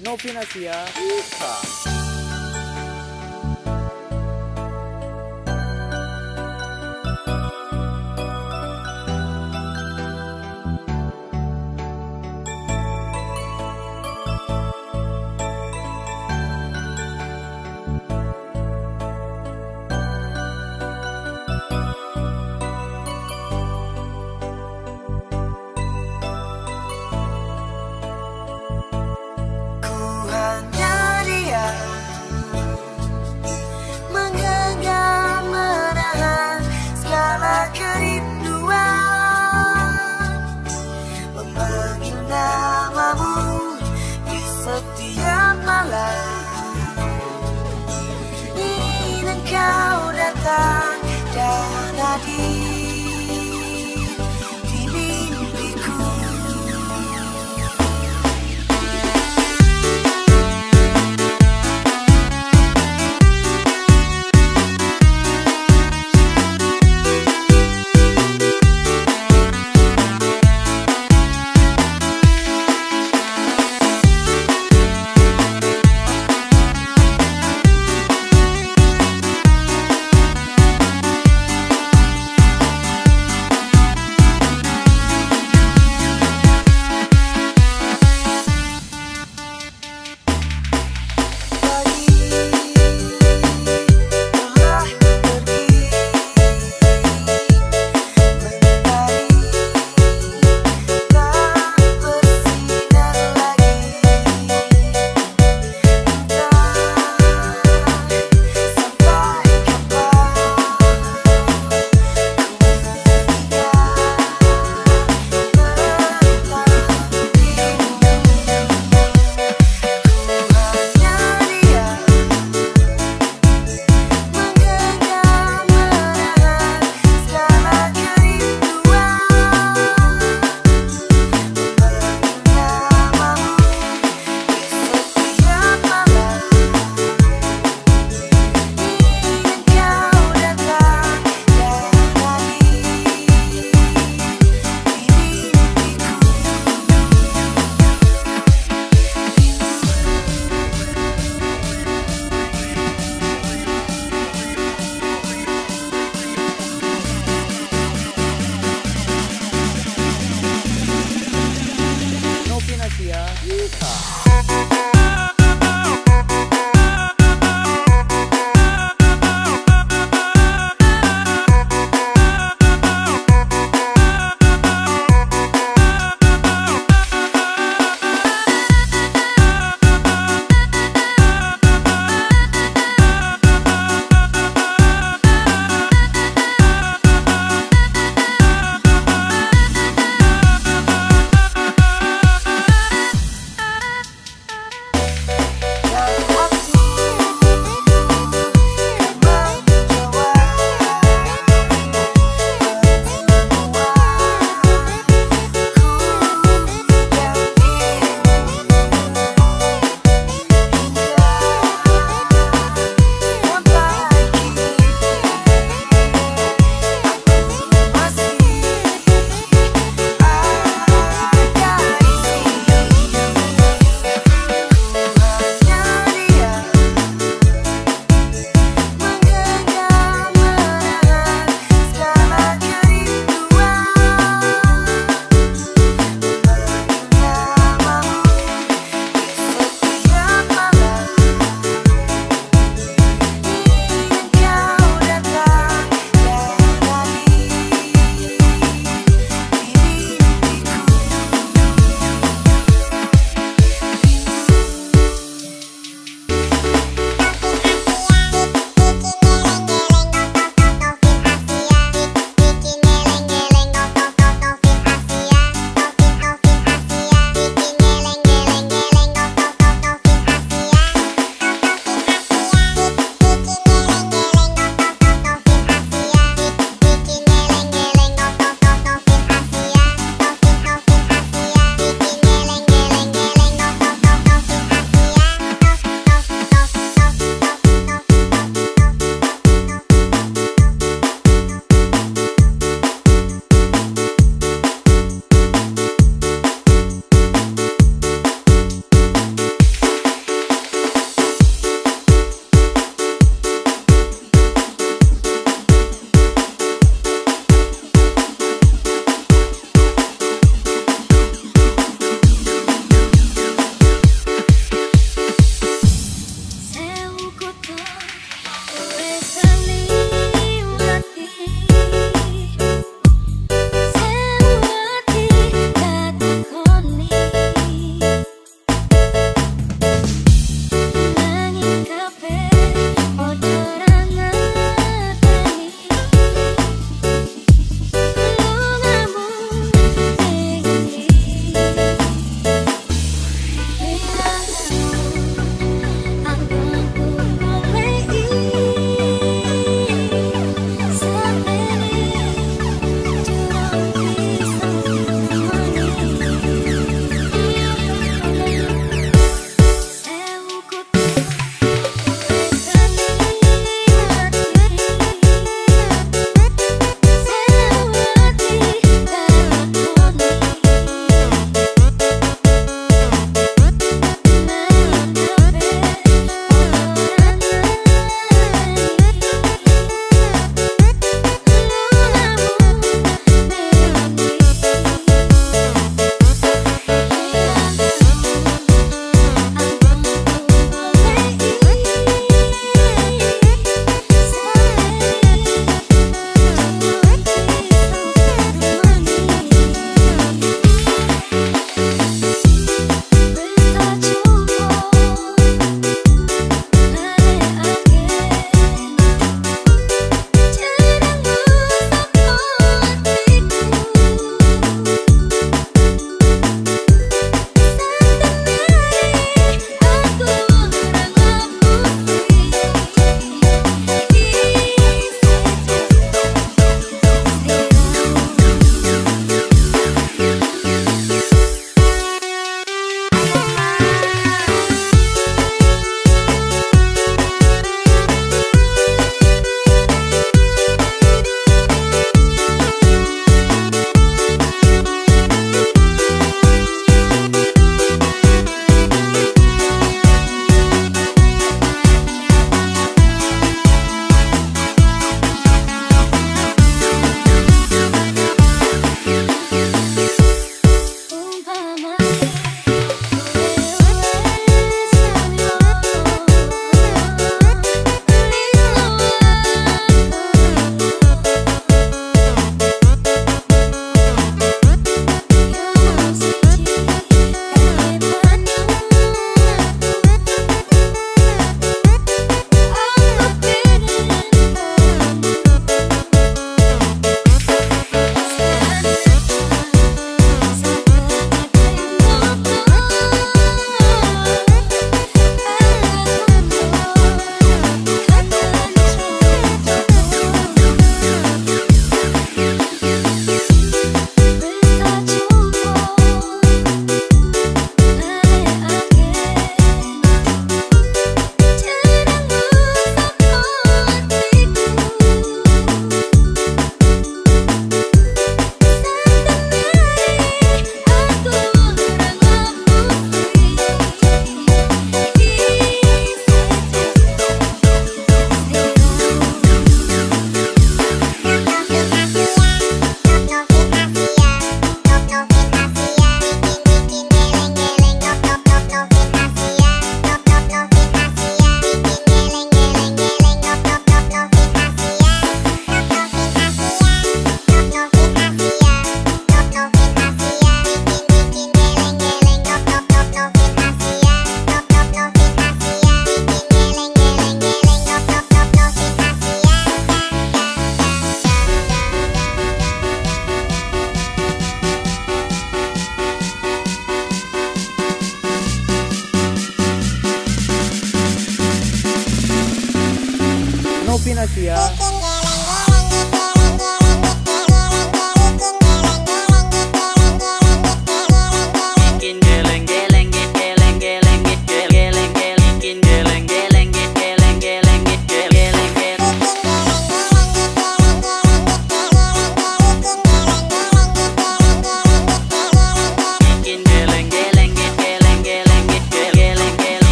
Novinasia. Ku body.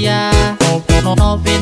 dia. 99